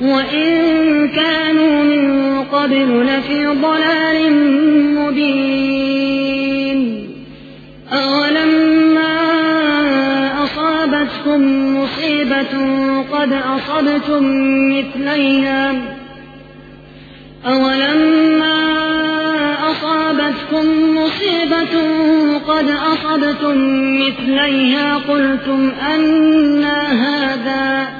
وإن كانوا من قبل لفي ضلال مبين أولما أصابتكم مصيبة قد أصبتم مثليها أولما أصابتكم مصيبة قد أصبتم مثليها قلتم أنا هذا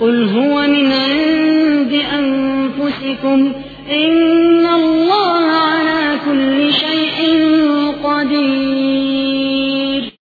قل هو من عند أنفسكم إن الله